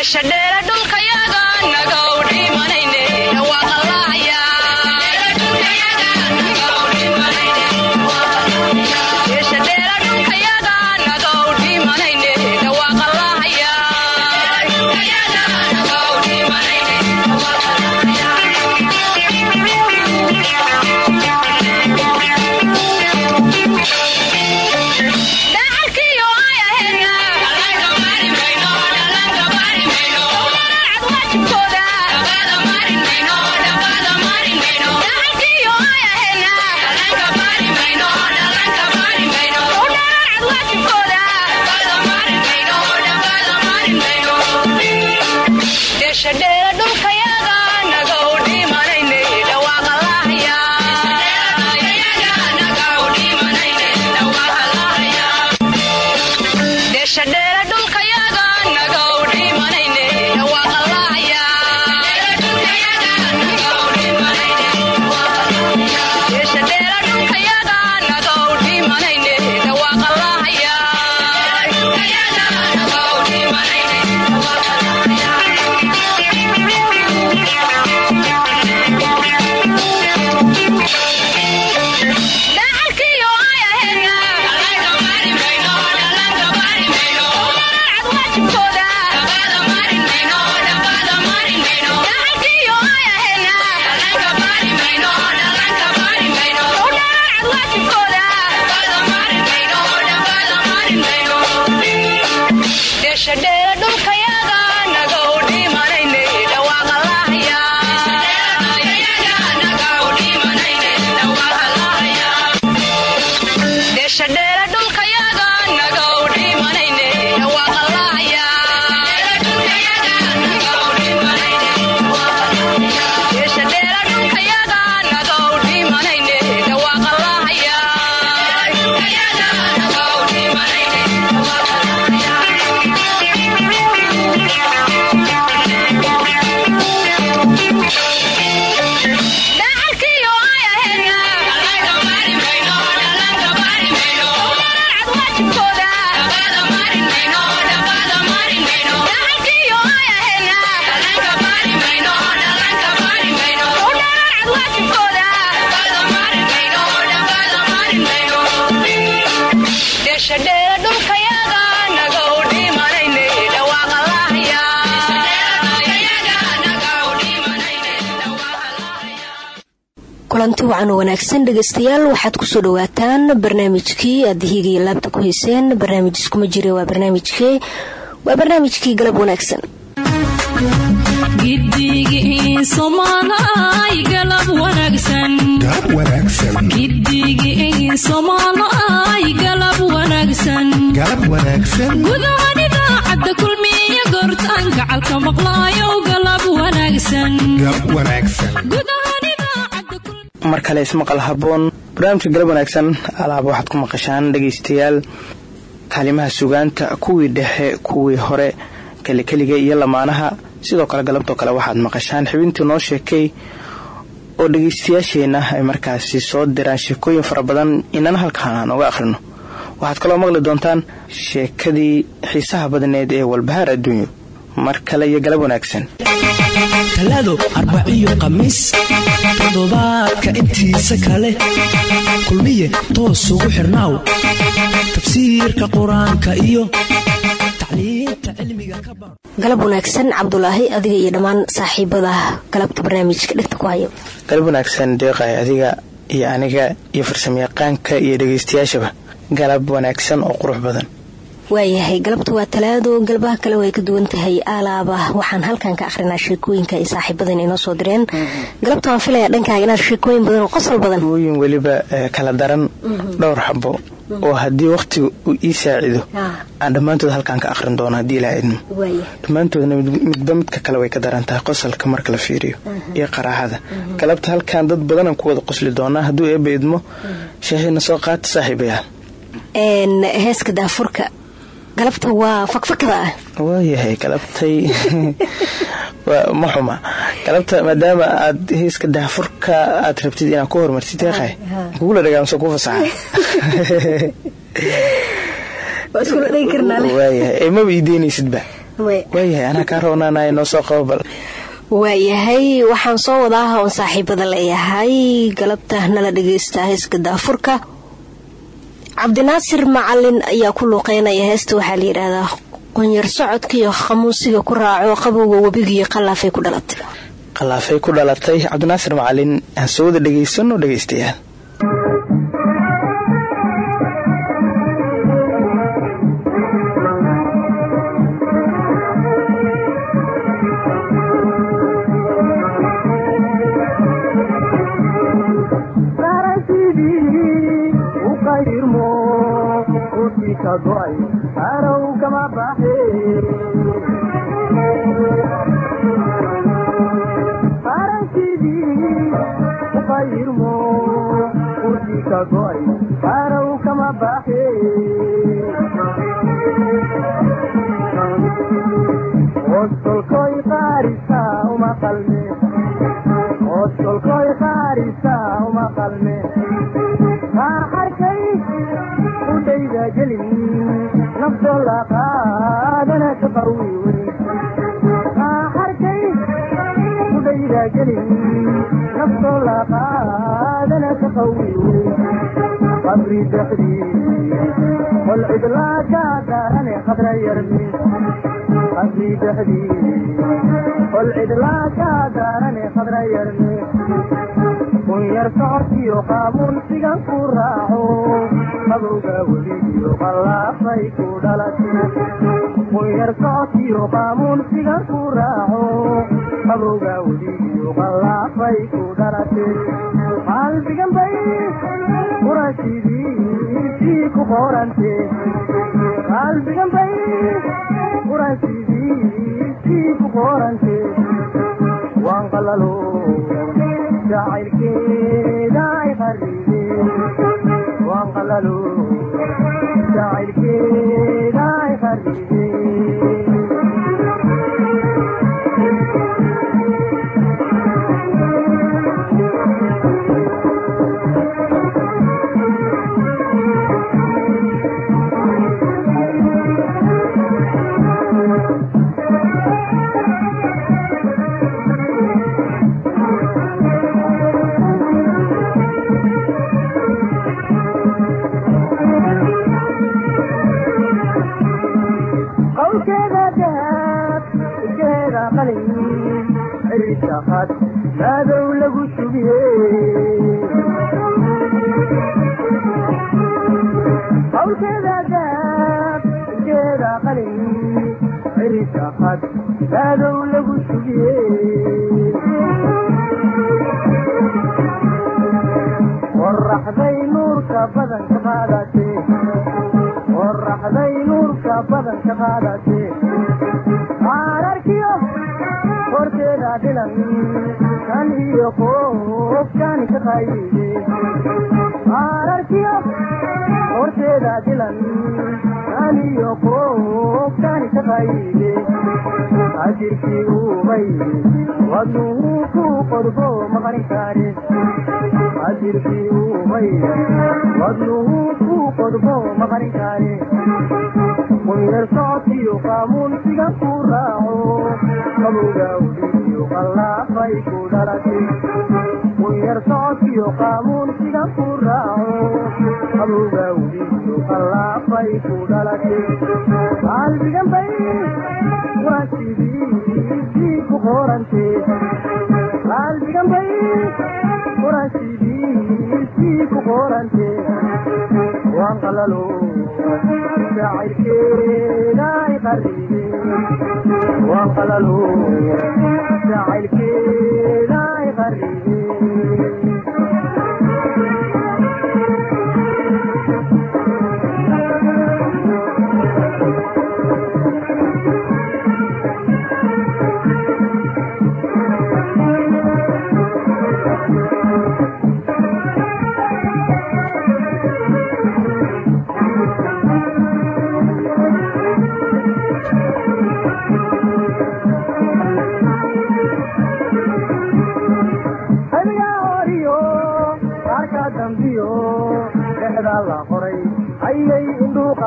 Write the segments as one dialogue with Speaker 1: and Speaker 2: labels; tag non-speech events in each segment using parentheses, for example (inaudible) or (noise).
Speaker 1: meesha dheeradho kulanti wacan wanaagsan dhegeystayaal waxaad ku soo dhawaataan barnaamijkii aad hiigaiyo laabta ku hayseen. Barnaamij iskuma jira waa barnaamijkee waa barnaamijkii galab wanaagsan.
Speaker 2: Gudahan idaacadda kulmiya goortaan gacalka maqlaayo galab wanaagsan
Speaker 3: mar kale ismaqal haboon barnaamijka galab wanaagsan alaaba waxaad ku maqashaan dhegaystayaal. Kaalimaha sugaanta kuwii dhexe kuwii hore kelikeliga iyo lamaanaha. Sidoo kale galabtoo kale waxaad maqashaan xibintii noo sheekay oo dhegaystayaasheenna ay markaasi soo diraan sheekooyin fara badan inana halkaan aan oga akhrino waxaad kaloo maqli doontaan sheekadii xiisaha badneed ee walbahaar adduunyo. Mar kale iyo galab wanaagsan
Speaker 4: talaado arbaciyo khamiis toddobaadka intiisa kale. Kulmiye toos ugu xirnaaw. Tafsiirka qur'aanka iyo tacliinta cilmiga ka bar
Speaker 1: galab wanaagsan cabdulaahi adiga iyo dhammaan saaxiibada galabta barnaamijka dhegta ku hayo.
Speaker 3: Galab wanaagsan deeqay adiga iyo aniga iyo farsamayaqaanka iyo dhegaystayaashaba galab wanaagsan oo qurux badan
Speaker 1: waayahay galabta waa talaado galbaha kale way ka duwan tahay alaaba waxaan halkan ka akhrinaa sheekooyinka ay saaxiibadan inoo soo direen. Galabta waan filaya dhankaaga inaad sheekooyin badan oo qosol badan.
Speaker 3: Wooyin weliba kala daran dhowr xabo oo haddii wakhtiga uu ii saacido aan dhammaantood halkaan ka akhrin doono haddii ilaa idmo dhammaantoodna midba midka kale way ka daran tahay qosalka marka la fiiriyo iyo qaraaxada galabta halkaan dad badanaan ku wada qosli doonaa hadduu eebba idmo sheehayna soo qaata saaxiibayaal.
Speaker 1: Heeska daafurka galabta waa fakfakada ah
Speaker 3: waayahay galabtay. (laughs) Ma xuma. Galabta maadaama aad heeska daafurka aad rabtid inaad ku horumartid eeqay kugula dhagaamso ku fasaxa.
Speaker 1: Waayahay
Speaker 3: maba ii deynaysidba waayahay anaa kaa roonaanaya noo soo qabo bal
Speaker 5: waayahay waxaan soo wadaa oon saaxiibada leeyahay. Galabta nala dhageysta heeska daafurka cabdinaasir macalin ayaa ku luuqeynaya heesta waxaa la yidhaahdaa qonyar socodka iyo khamuusiga ku raaco qabowga webigiiyo qallaafay ku dhalatay.
Speaker 3: Qallaafay ku dhalatay cabdinaasir macalin aan soo wada dhegaysano
Speaker 6: dhulkii ka go'ay harow kama baxi faransidii uqayirmo dhulkii ka go'ay harow kama baxi oskolkoy qaarisa uma qalme. Oskolkoy qaarisa uma qalme udayda jeli nafto la qaadana ka qarwi harkay udayda jeli nafto la qaadana ka qarwi qabri dexdi qol cidlaa kaa daarane qabra yarmi. Qabri dexdi qol cidlaa kaa daarane qabra yarmi
Speaker 3: dhegaystayaal
Speaker 6: kunyar socorkiyo qaamuunsigan ku raaco. Qabowga weligiyo qallaafay ku dhalatkunyar socodkiyo qaamuunsigan ku raaco. Qabowga weligiyo qallaafay ku dhalatay qalbigan bay qurashidiisii ku qorante qalbigan bay qurashidiisii ku qorante waan qalalo jacaylkeeda cirisa qad maadow lagu sugiye qoraxday nuurka badan ka qaadatee qoraxday nuurka badan ka qaadatee qaararkiyo horteeda dhilan kan iyo qoofkan ka qayde qayde ajirkii uubay wadnuhu ku qodbo maqan kaare ajirkii uubay wadnuhu ku qodbo maqan kaare kunyar socodkiyo qaamuunsiga ku raaco qabowga weligiyo qallaafay ku dhalatay kunyar socodkiyo qaamuunsiga ku raaco qabowga weligiyo qallaafay ku dhalatay qalbigan bay waa sidiisii ku qorante qalbigan bay waa sidiisii ku qorante waan qalalo jacaylkeeda ay qarribe waan qalalo jacaylkeeda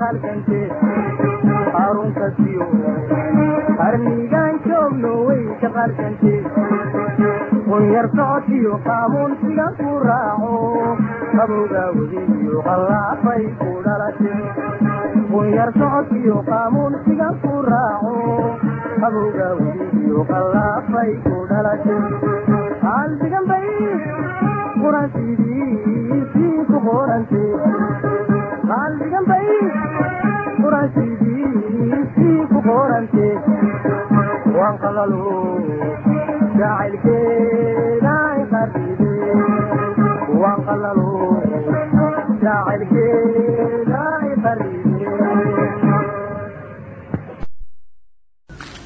Speaker 6: way ka qalkante harunkasiyo qarnigaan joogno way ka qalkante qunyar socodkiyo qaamuunsiga ku raaco qabowga wediyo qallaafay ku dhalate qunyar socodkiyo qaamuunsiga ku raaco qabowga wediyo qallaafay ku dhalate qalbigan bay quransidiisii ku qorante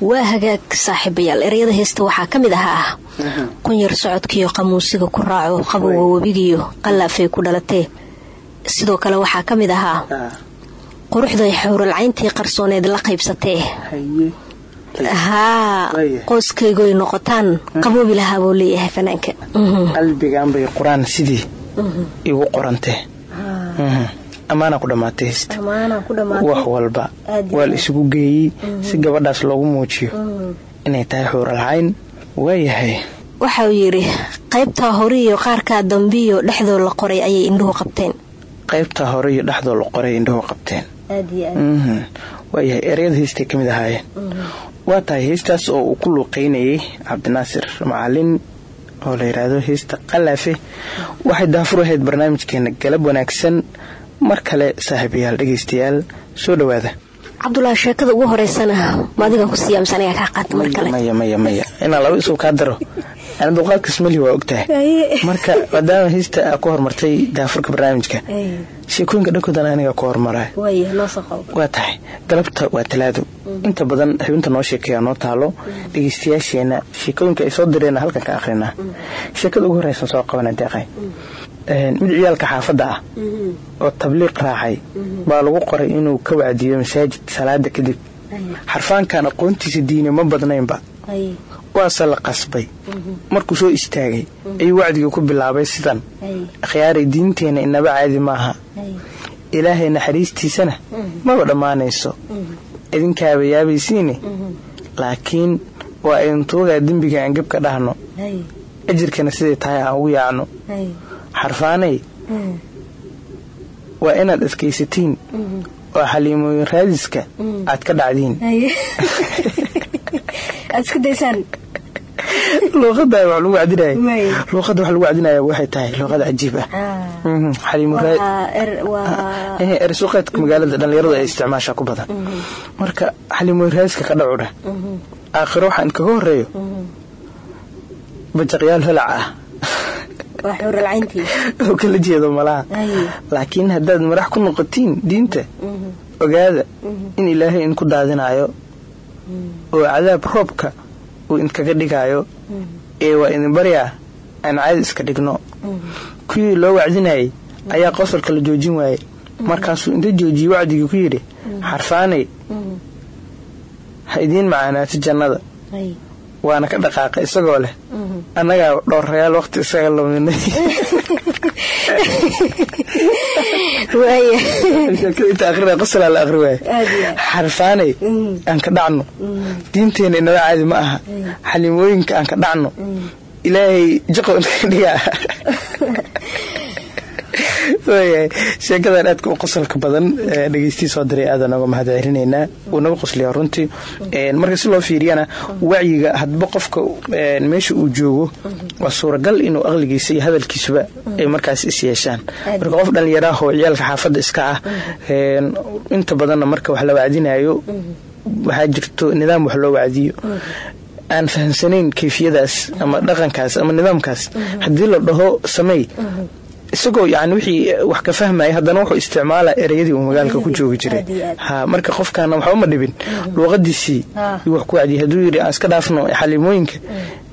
Speaker 5: waa hagaag saaxiibayaal ereyada heesta waxaa ka mid ahaa kun yar socodkiiyo qamuusiga ku raaco qabowga webigiiyo qallaafay ku dhalatee. Sidoo kale waxaa ka mid ahaa quruxday xowralcayntii qarsooneed la qaybsatee haa qoyskaygoy noqotaan qaboobi lahaa buu leeyahay fanaanka
Speaker 3: qalbigan bay qur'aan sidii igu qorantee ammaana ku dhammaatay heesta wax walba. Waa la isugu geeyey si gabadhaas loogu muujiyo. Inay tahay xuuralcayn waayahay.
Speaker 5: Waxauu yidhi qaybtaa hore iyo qaarkaa dambiyo dhexdoo la qoray ayay indhuhu qabteen.
Speaker 3: Qaybtaa hore iyo dhexdoo la qoray indhuhu qabteen waayahay ereyada heestay ka mid ahaayeen. Waa tahay heestaas oo uu ku luuqeynayay cabdinaasir macalin oo la yidhaahdo heesta qalaafe waxay daafur ahayd barnaamijkeena galab wanaagsan. Mar kale saaxiibayaal dhegaystayaal soo dhowaada
Speaker 5: cabdulaahi sheekada ugu horeysana ma adiga ku aniga kaa qaata mar kale?
Speaker 3: Maya maya maya. Inaan laba isuu kaa daro. Ana dulqaadkas mali waa ogtahay. Marka maadaama heesta aa ku horumartay daafurka barnaamijka. Sheekooyinka dhankoodan aniga ku horumara waa tahay. Galabta waa talaado. Inta badan xibinta noo sheekeeya noo taalo dhegeystayaasheena sheekooyinka ay soo direena halkan ka akrinaa sheekada ugu horeysan soo qabana deeqay mid ciyaalka xaafadda ah. Oo tabliiq raacay. Baa lagu qoray inuu ka wacdiyo masaajid salaada kadib xarfaankan aqoontiisa diine ma badnaynba. Waase la qasbay. Markuu soo istaagay ayuu wacdigii ku bilaabay sidan. Akhyaaray diinteenna inaba caadi maaha. Ilaahay naxariistiisana maba dhammaanayso. Idinkaaba yaabaysiine laakiin waa idintuugaa dembiga aan gebka dhahno. Ajirkana siday tahay aan ugu yaacno xarfaanay. Waa inaad adkaysatiin oo xaliimooyin raadiska aad ka dhacdiin luuqada (laughs) wa lagu wacdinaya luuqada wax lagu wacdinaya waxay tahay luuqada cajiib ah. Ersuqeedka magaalada dhallinyaradu ay isticmaasha ku badan. Marka xaliimooyin raadiska ka dhacu dheh aakhiro waxaan kaga horeeyo. Bajaqyaal holac ah (laughs) oo (laughs) kala jeedo malaha. Laakiin haddaad madax ku noqotiin diinta ogaada in ilaahay idinku daadinayo oo cadaab roobka uu idinkaga dhigayo ee waa idin baryaa aan caadi iska dhigno. Kuwii loo wacdinayay ayaa qosolka la joojin waayey. Markaasuu inta joojiyey wacdigii ku yidhi xarfaanay ha idiin macaanaato jannada. Waana ka dhaqaaqa isagoo leh annagaa dhowrayaal waqti isaga luminay inta aqrina qosolaa la aqri waaya xarfaanay aan ka dhacno. Diinteena inaba caadi ma aha. Xalimooyinka aan ka dhacno. Ilaahay jaqo inka dhigaa (laughs) sheekadan aadka u qosolka badan dhegeystii soo diray aadaan oga mahad celinaynaa wuu naga qosliyaa runtii marka si loo fiiriyana wacyiga hadba qofka meesha uu joogo waa suuragal inuu aqligiisa iyo hadalkiisuba ay markaas is yeeshaan. Marka qof dhallinyaraah oo ciyaalka xaafadda iska ah inta badanna marka wax la wacdinayo waxaa jirto nidaam wax loo wacdiyo. Aan fahamsanayn kayfiyadaas ama dhaqankaas ama nidaamkaas. Haddii la dhaho sameey isagoo yani wixii wax ka fahmaya haddana wuxuu isticmaala ereyadii uu magaalka ku joogi jiray. Ha marka qofkaana waxba ma dhibin. Luuqadiisii yuu wax ku cadiyay hadduu yidhi aan iska dhaafno xalimooyinka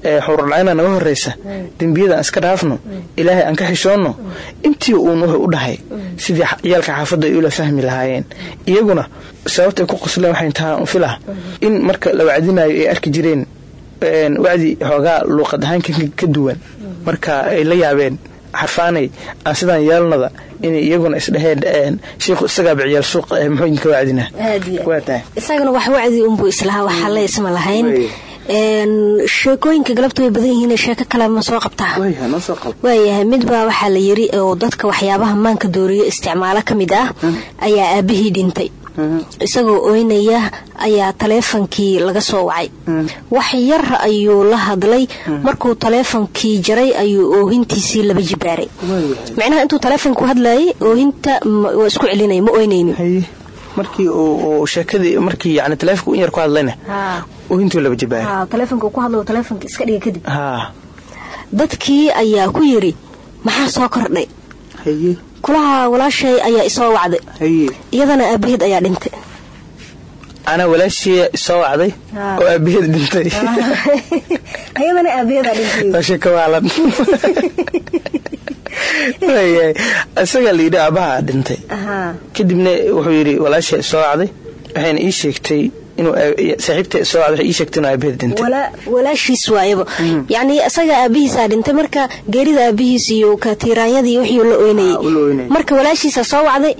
Speaker 3: ee xururlacayna naga horeysa dembiyada aan iska dhaafno ilaahay aan ka xishoonno. Intii uun wuxuu u dhahay sidii ciyaalka xaafadda ay ula fahmi lahaayeen. Iyaguna sababtay ku qosleen waxay tahay filah in marka la wacdinayo ay arki jireen een, wacdi xoogaa luuqad ahaan ka duwan marka ay la yaabeen xarfaanay aan sidaan yeelnada inay iyaguna isdhaheen een, shiikhu isagaaba ciyaal suuq ee muxuu idinka wacdina
Speaker 5: isagana wax wacdi unbuu islahaa waxa la isma lahayn. Sheekooyinka galabta way badan yihiin sheeko kale ma soo qabtaa? Waayahay midbaa waxaa la yiri oo dadka waxyaabaha maanka dooriyo isticmaalo ka mid ah ayaa aabihii dhintay isagoo oynaya ayaa taleefankii laga soo wacay. Wax yar ayuu la hadlay. Markuu taleefankii jaray ayuu oohintiisii laba jibaaray. Micnaha intuu taleefonku hadlayay oohinta waa isku celinaya ma oynaynin.
Speaker 3: Markii sheekadii markii yani taleefonka in yar ku hadlayna uu intuu laba jabaari
Speaker 5: taleefonka ku hadlo taleefonka iska dhiga kadib. Dadkii ayaa ku yiri maxaa soo kordhay kulaha walaashay ayaa isoo wacday. Iyadana aabaheed ayaa dhintay.
Speaker 3: Anaa walaashii soo wacday
Speaker 5: Haa.
Speaker 3: oo aabaheed dhintay. Sheeko waalan Waayahay. isagaa la yidhi aabaha dhintay. Kadibna wuxuu yidhi walaasha soo wacday. Waxayna ii sheegtay
Speaker 5: Wala- walaashiis waayaba yacni isaga aabihiisaa dhintay marka geerida aabihiis iyo ka tiiraanyadii wixii la oynayay.
Speaker 3: Ah, la oynayay.
Speaker 5: marka walaashiisa soo wacday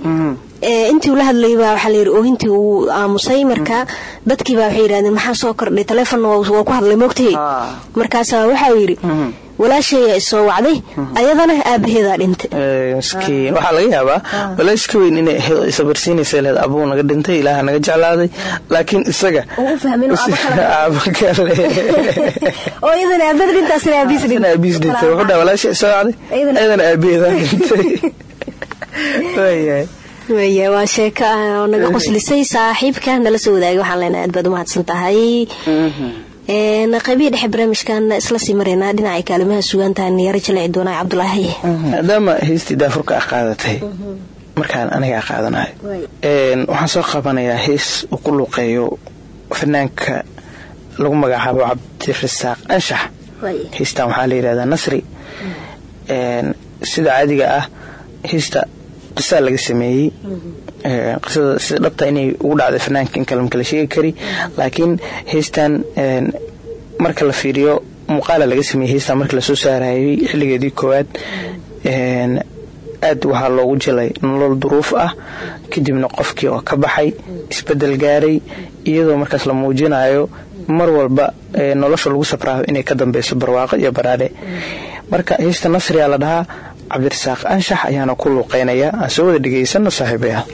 Speaker 5: ee, intii ula hadlayay baa waxaa layidhi oohintii uu aamusay. Marka dadkii baa waxay yidhahdeen maxaa soo kordhay? Taleefonna waa ku hadlay moogtahey
Speaker 3: Ah.
Speaker 5: markaasaa waxaa uu yidhi walaashayaa isoo wacday ayadana aabaheedaa dhintay.
Speaker 3: Waxaa laga yaabaa walaash ka weyn inay isabarsiinaysa leed abuu naga dhintay ilaaha naga jeclaaday. Laakiin isaga (laughs)
Speaker 5: Iyadana-
Speaker 3: ayadana aabaheedaa dhintay. (laughs)
Speaker 5: waya waa sheeko ah oo naga qoslisay saaxiibka nala soo wadaagay waxaan leenahay aad baad u mahadsan tahay Qaybihii dhexe barnaamijkan isla sii maraynaa dhinaca kaalimaha sugaantahan yaro jaleeci doonaa cabdulaahi.
Speaker 3: Maadaama heystii daafurka ah qaadatay. Markaan anigaa qaadanayo Een, waxaan soo qabanayaa hees uu ku luuqeeyo fanaanka lagu magacaabo cabdirasaaq anshax. Heystan waxaa la yidhahdaa nasri. Een, sida caadiga ah heesta qisaa laga sameeyey qisada sida dhabta inay ugu dhacday fanaanka in kale sheegi kari. Laakiin heystan een, marka la fiiriyo muuqaala laga sameeyey heystan marka la soo saarayay xilligeedii koowaad Een, aad waxaa loogu jilay nolol duruuf ah kadibna qofkii oo ka baxay isbeddel gaaray iyadoo markaas la muujinayo mar walba nolosha lagu sabraayo inay ka dambeyso barwaaqo iyo baraadhe marka heesta nasriyaa la dhahaa cabdirasaaq anshax ayaana ku luuqeynaya aan soo wada dhegaysano saaxiibayaal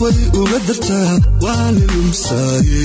Speaker 7: weli uga dartaa waana lumsaaye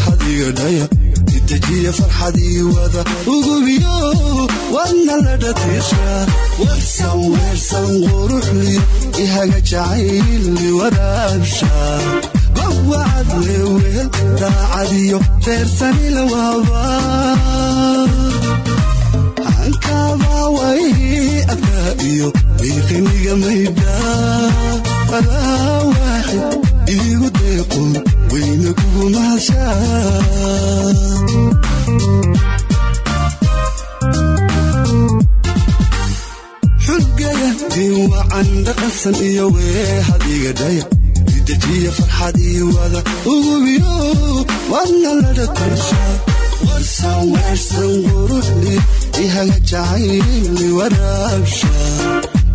Speaker 7: ihaga jacayli waraabsha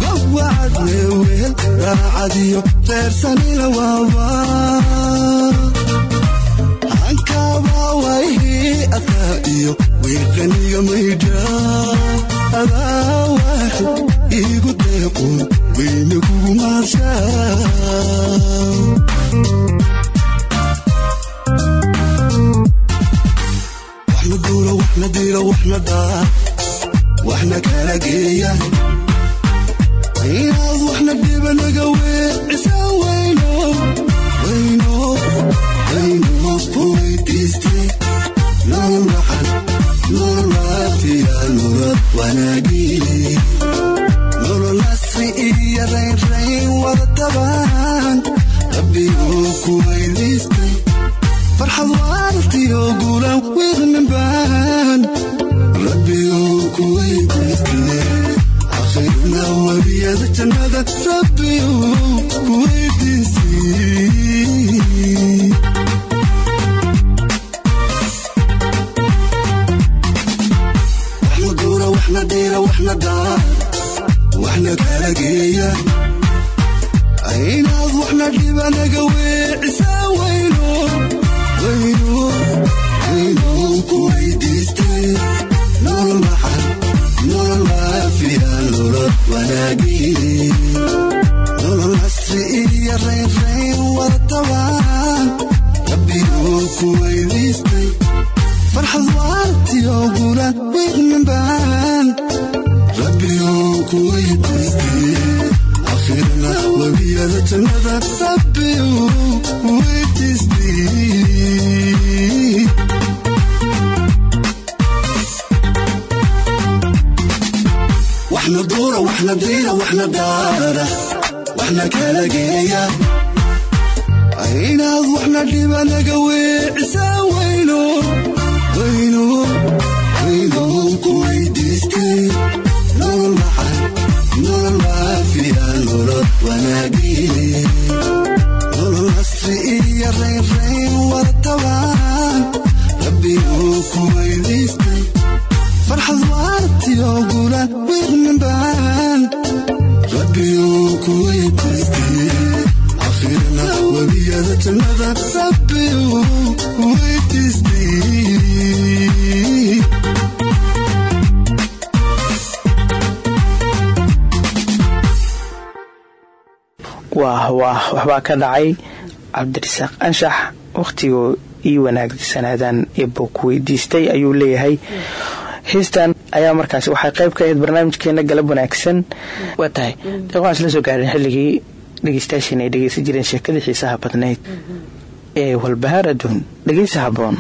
Speaker 7: gowacad leeweel raacadiyo reersanila waaba hankabaa wayhii adkaa iyo wiiqaniga maydha adaa waaxid iigu deequn weyna kugu maarshaa waxna duulo waxna diilo waxna daa waxna kala geeya. Inaad waxna dhiba naga weecisaa weyno weyno weyno ku weydiistay nolol waxan nolol waafiya nolol wanaagii nolol asri iyo raynrayn wada tabaan rabbiguu ku weydiistay. Farxad waartiyo guulan wiiqnin baan rabbiguu wanaagii nolol asri iyo raynrayn wada tabaan rabbiguu ku weydiistay farxad waartiyo guulan wiiqnin baan rabbiguu ku weydiistay akhirna webiyada jannada rabbiguu ku waxna diira waxna daara waxna kala geeya. Inaad waxna dhiba naga weecisaa weyno weyno weyno ku weydiistay. Nolol maxan nolol waafiya nolol wanaagii nolol asri iyo raynrayn wada tabaan rabbiguu ku weydiistay. Farxad waartiyo guulan wiiqnin
Speaker 3: waxbaa ka dhacay cabdirasaaq anshax. Wakhtigoo ii wanaagsanaadaan eebbo ku weydiistay ayuu leeyahay. Heestan
Speaker 1: ayaa markaasi waxay qayb ka ahayd barnaamijkeena galab wanaagsan. Waa tahay. De waxaan isla soo gaarin xilligii dhegeystayaasheena ay dhegeysan jireen sheekadii xiisaha badnayd ee walbahaar adduun dhegeysa haboon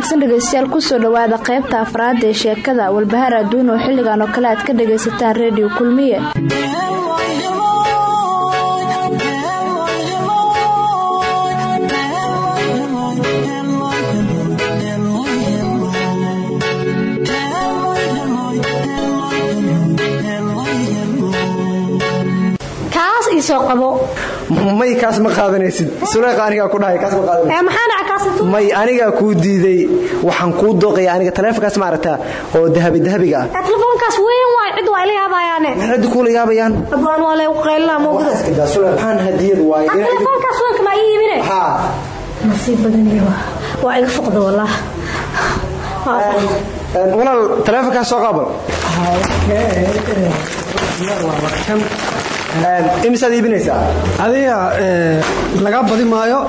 Speaker 8: wanaagsan dhegeystayaal ku soo dhawaada qaybta afraad ee sheekada walbahaar adduun oo xilligan oo kale aad ka dhagaysataan reediyo kulmiye.
Speaker 9: Kaas iisoo qabo.
Speaker 10: May kaas ma qaadanaysid. Suleeqa anigaa ku dhahay kaas ma qaadanaysid may anigaa kuu diiday waxaan kuu dooqaya aniga taleefonkaas ma aragtaa oo dahabi dahabiga. Ah
Speaker 9: weyn waay cid waa ila
Speaker 10: ciddi kuula yaabayaan
Speaker 9: abaan waa
Speaker 10: Waxaas kadaa, Sule, maxaan hadiyad waaye
Speaker 9: ha
Speaker 10: inaa idin-
Speaker 9: telefoonkaas weynka ma ii
Speaker 10: haa.
Speaker 9: Nasiib badaniyo waa iga foqda wallah
Speaker 10: Een, walaal taleefonkaas soo qaabal imisaad iibinaysaa?
Speaker 11: Adiga ee, laga badi maayo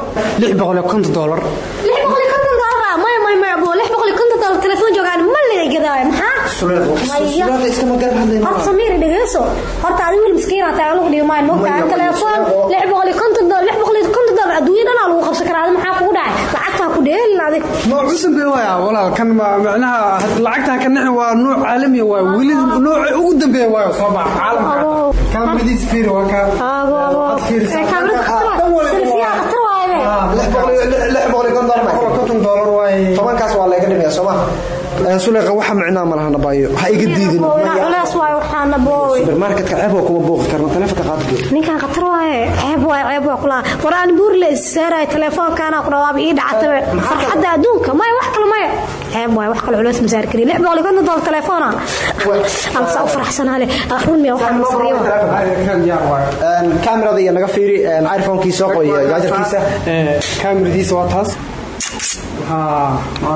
Speaker 11: dolar
Speaker 9: lix boqol iyo konton doolar maya maya maya abo lix boqol iyo konton doolar telefoon joogaan? Ma laga gadaayo maxaa?
Speaker 10: Suleeqa,
Speaker 9: Maya.
Speaker 10: Suleeqa iskama garab hadlayno.
Speaker 9: horta samiir dhegeyso. Horta adiga wiil miskiin aa tahay lagu qabsan karaa adi maxaa kugu dhacay lacagtaa ku dheelin adig
Speaker 11: nooc cusub bay waaya walaal kan ma- macnaha lacagta ka nixi waa nooc caalami waay weli nooca ugu dambeeya waayo soo baxa caalamka
Speaker 9: Abo.
Speaker 11: kaamadiis fiiri waa ka
Speaker 9: abo abo. Kaamirada khatar selfiyaa khatar
Speaker 10: konton dollar ma?
Speaker 11: konton dolar waay
Speaker 10: tobankaas waa layga dhimaya soo ma Een, suleeqa waxa micnaa ma lahana baayo. Ha iga diidin
Speaker 9: Ina culeys waaye waxaana booy.
Speaker 10: Supermarketka ceeb waa kuma booqi karna taleefonka geed
Speaker 9: ninkan khatar waaye? Ceeb waaye ceeb waa kula war aan buur la issaaraay telefoonkaana ku dhawaaba ii dhacatabe farxadda adduunka maya wax kale maya ceeb waaye wax kale culeys ma saari kari lix boqol iyo konton doolar telefoona alsa u faraxsanaa leh. Run miya waxaan masriyo
Speaker 10: kaamirada iyo naga fiiri iphone-kii soo qoy jaajarkiisa
Speaker 11: kaamiradiisa waa taas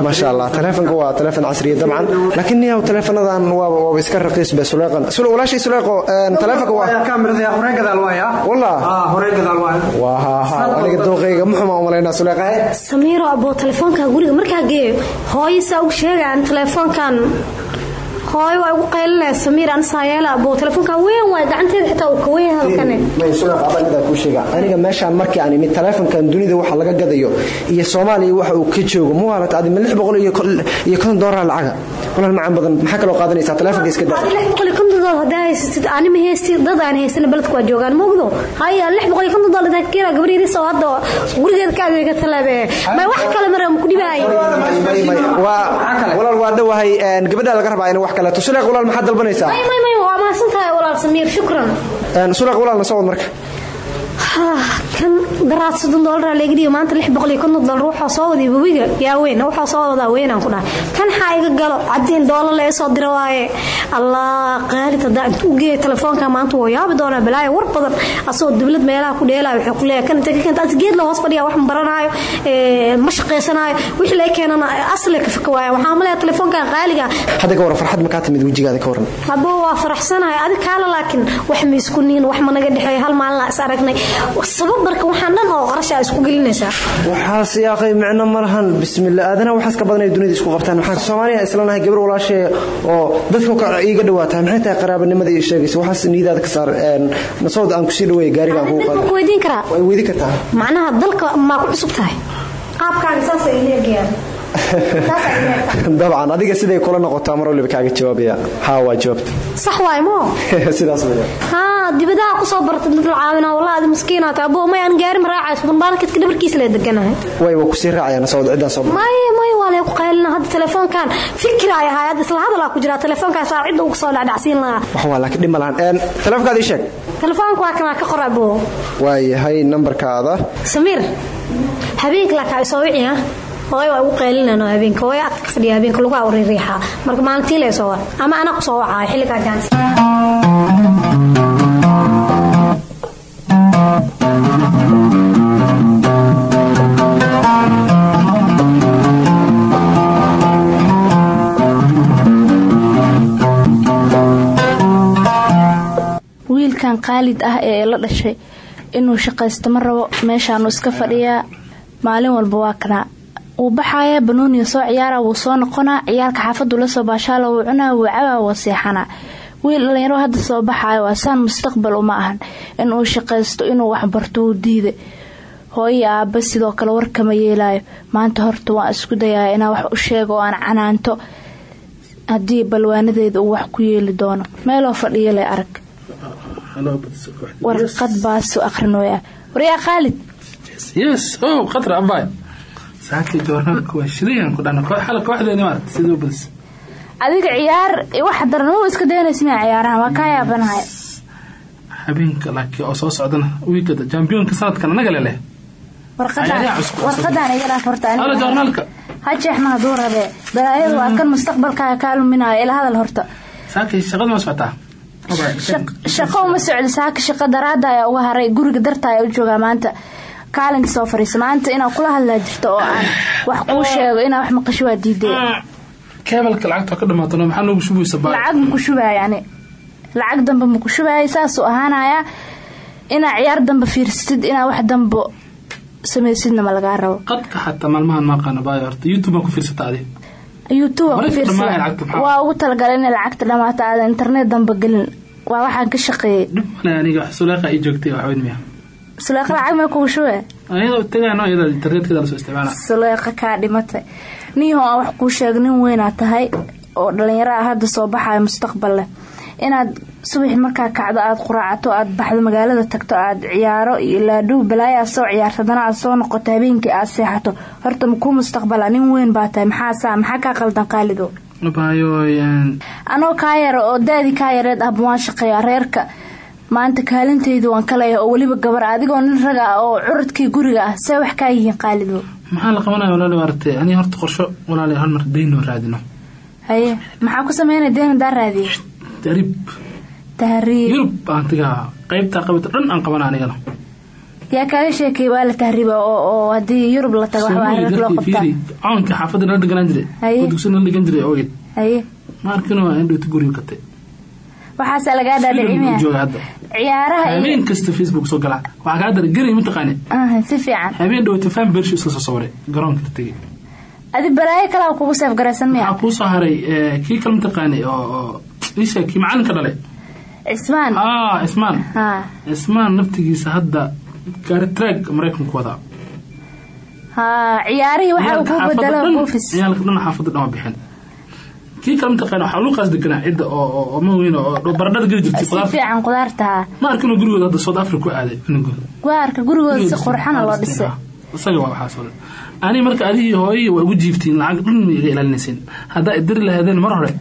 Speaker 10: maasha allah taleefonka waa taleefon casriya dabcan. Laakiin niyaw taleefonadan waaba iska raqiis be suleeqan. Sule walaashii suleeqo taleefonka waa haa haa aniga dooqayga muxuma umalaynaa suleeqa he
Speaker 9: samiiro aboo telefoonka guriga. Markaa geeyo hooyisa ugu sheegaan telefoonkan hooyo waa ugu qaylinaya samiir an saayeela aboo telefoonka weyn waay gacanteeda xitaa uu ka weyn halkane
Speaker 10: aniga meeshaan markii aan imid taleefonkan dunida waxa laga gadayo iyo soomaaliya waxa uu ka joogo. Mu haalata adi ma lix boqol iyo konton doolar lacaga walaal macaan badan maxaa kaloo qaadanaysaa taleefonka iska daa
Speaker 9: lix boqol iyo konton doollar haddaa haysatid anima haystid dad aan haysan beledku waa joogaan mogdo haya lix boqol iyo konton keena gabar yaris oo hadda gurigeeda ka adeega talabe. May wax kale mara ku dhibaay
Speaker 10: may may waa walaal waa dhowahay een, gabadha laga rabaa in wax kaleeto suleeq walaal maxaad dalbanaysaa
Speaker 9: kan daraad soddon doolar laga dhigo maanta lix boqol iyo konton doolar waxaa soo waday webiga yaa weyn waxaa soo wadaa weynaan ku dhahay. Kan xaa iga galo cadiin doolar lee soo dira waaye allah qaalid haddaa intuu geeya telefoonka maanta wuu yaabi doonaa balaayo war badan. Asagoo dowlad meelaha ku dheelaayo wuxuu ku leeyahay kan inta ka keenta as geed la hoos fadhiya wax ma baranaayo ee, ma shaqaysanaayo wixii laga keenana asle ka faka waaya waxaa maleeya telefoonkan qaaliga
Speaker 10: hadda ka waran farxad makaa timid wejigaada ka waran
Speaker 9: abo waa faraxsanahay adi kaala laakiin wax ma isku niin wax ma naga dhexeeyo hal maalin is aragnay sabab marka waxaan dhan oo qarasha isku gelinaysaa.
Speaker 10: Waxaas yaaqay micno ma lahan. Bismillah. Aadana waxaas ka badan ay dunida isku qabtaan. Waxaan soomaaliya islanahay gabar walaashee oo dadka ka iiga dhawaataa maxay tahay qaraabanimada ii sheegaysa waxaas niidaada ka saar nasawd aan ku sii dhaweey gaariga aan kugu qaado
Speaker 9: ku weydiin karaa?
Speaker 10: Way weedi kartaa.
Speaker 9: Macnaha dalka maa ku cusub tahay? Qaabkaaga saasa ileegayaan saasa ileegtaa (laughs)
Speaker 10: dabcan adiga siday kula noqotaa mar waliba kaaga jawaabaya. Haa waa jawaabta. (laughs)
Speaker 9: Sax waay moo (laughs)
Speaker 10: sidaas weeye
Speaker 9: haa dibadaha ku soo bartay dad la caawina wallahi adi miskiinaa tahay aboo may aan gaari ma raacayso? Banbaarkadka dhabarkiisa lee deganahay.
Speaker 10: Way waa ku sii raacayaan nasawd ciddaan soo
Speaker 9: may may waa lee ku qaylina. Hadda telefoonkan fikir ay ahay hadda isla hadalaa ku jira telefoonkaas aa cidda ugu soo dhacdhacsiin lahaa.
Speaker 10: Wax waa laakiin dhib ma lahan een taleefonkaada ii sheeg.
Speaker 9: Telefoonka waa kanaa ka qor aboo
Speaker 10: waayahay nambarkaada.
Speaker 9: Samiir habeenka laakaa isoo wici ha hooyo waa ugu qaylinano habeenka hooyo adka fadhiya habeenka lagu awririixaa marka maalintii lee soo ama anaa ku soo wacaayo xilligaa jaansi
Speaker 8: wiilkan qaalid ah ee la dhashay inuu shaqaysto ma rabo meeshaanu iska fadhiyaa? Maalin walba waa kanaa wuu baxayaa banooniga soo ciyaara wuu soo noqonaa ciyaalka xaafadu la soo baashaala wuu cunaa wuu cabaa wuu seexanaa. Wiil dhalinyaro hadda soo baxayo waa saan mustaqbal uma ahan inuu shaqaysto inuu waxbarto wuu diida hooyo aaba sidoo kale warkama yeelayo maanta horta waan isku dayaa inaan wax u sheego oo aan canaanto. Haddii balwaanadeeda uu wax ku yeeli doono meeloo fadhiya le arag. Warqad baasu aqrinooya waryaa khaalid adiga ciyaar wax daran ma iska daynaysa miya ciyaarahan waa kaa yaabanahay
Speaker 12: habeenka laakiin oo soo socdana wiikada jambiyonka sanadkan anaga le leh.
Speaker 8: Warqadaan iga dhaaf horta ha jeexma haduu rabee balaayadu waa kan mustaqbalkaaga kaa luminayo ila hadal horta.
Speaker 12: Saaki shaqada ma socotaa?
Speaker 8: Shaqo uma socdo saaka shaqo daraada ayaa uga haray guriga darta ayaa u joogaa maanta kaalinka soo fariisa maanta inaa kula hadlaa jirto oo aan wax kuu sheego inaa wax maqasho waa diidee.
Speaker 12: Keebalka lacagta ka dhamaatano maxaa noogu shubaysa baa
Speaker 8: lacag maku shubaya yani lacag dambe maku shubaya saasuu ahaanayaa inaa ciyaar dambe fiirsatid inaa wax dambo samaysidna ma lagaa rabo.
Speaker 12: Qadka xataa maalmahan maaqaana baayo horta youtube ku fiirsata adi
Speaker 8: youtube waa ku fiirsada waa ugu talagalay inay lacagta dhamaato aadan internet damba gelin. Waa waxaan ka shaqeeyey
Speaker 12: dhib aniga suleeqa ii joogtay waxweyn miya
Speaker 8: suleeqa lacag mee kugu shube
Speaker 12: ayadoo tagaano iyada internetkada la soo isticmaala.
Speaker 8: Suleeqa kaa dhimatay niyaho aan wax kuu sheego nin weynaa tahay oo dhalinyaro ah hadda soo baxayo mustaqbal leh inaad subaxi markaa kacdo aad quraacato aad baxdo magaalada tagto aad ciyaaro iyo laadhow balaayo aad soo ciyaarto haddana aad soo noqoto habeenkii aad seexato. Horta makuu mustaqbala nin weyn baa tahay. Maxaa saa maxaa kaa qaldan qaalido? Anoo kaa yara oo daadii kaa yareed ahba waan shaqeeyaa reerka maanta kaalintaydu waan ka leeyahay oo weliba gabar adigoo nin raga ah oo curadkii guriga ah see wax kaa yihiin qaalido
Speaker 12: maxaa la qabanaya walaali maaragtay aniga horta qorsho walaali hal mar daynoo raadino.
Speaker 8: Haye maxaa ku sameynaya dayn hadaa raadiye
Speaker 12: tahriib
Speaker 8: tahriib
Speaker 12: yurub aan tagaa qaybtaa qabata dhan aan qabana anigana.
Speaker 8: Yaa kaaga sheekay waa la tahriiba oo haddii yurub la tago waxbaa reer loo qabtaa
Speaker 12: cawnka xaafadda nala deganaan jiray. Oo dugsi nala degan jiray ogeyd
Speaker 8: haye.
Speaker 12: Maarkina waa in dhowta guriga gatay
Speaker 8: waxaasa lagaa dhaadhicimiya ciyaaraha
Speaker 12: habeen kasta facebook soo galaa waxaa kaa dara garay mataqaani
Speaker 8: si fiican.
Speaker 12: Habeen dhowta fam bershu iska soo sawiray garoonka tegay.
Speaker 8: Adi balaayo kalaa kugu seef garaysan miya?
Speaker 12: Waxaa kuu soo haray kii kale mataqaani oo isha kii macalinka dhalay.
Speaker 8: Cismaan.
Speaker 12: Ah cismaan. Cismaan naftigiisa hadda gaari traag maraykanku wadaa
Speaker 8: ha ciyaarihii waxa uu ku bedelo buufis
Speaker 12: ciyaalka dhan xaafadda dhan waa bixin kii kale mataqaani waxaa luuqaas deganaa cidda oo ma weyn oo baradhada geli jirtay
Speaker 8: si fiican qudaarta.
Speaker 12: Ma oo gurigooda hadda south africa ku aaday cunugooda
Speaker 8: gaarka gurigooda si qurxana loo dhisay.
Speaker 12: isaga waa waxaas oo ani marka adigii hooyadii waa ugu jiiftiin lacag dhan ma iga ilaalinaysin haddaa idiri lahaadeen mar hore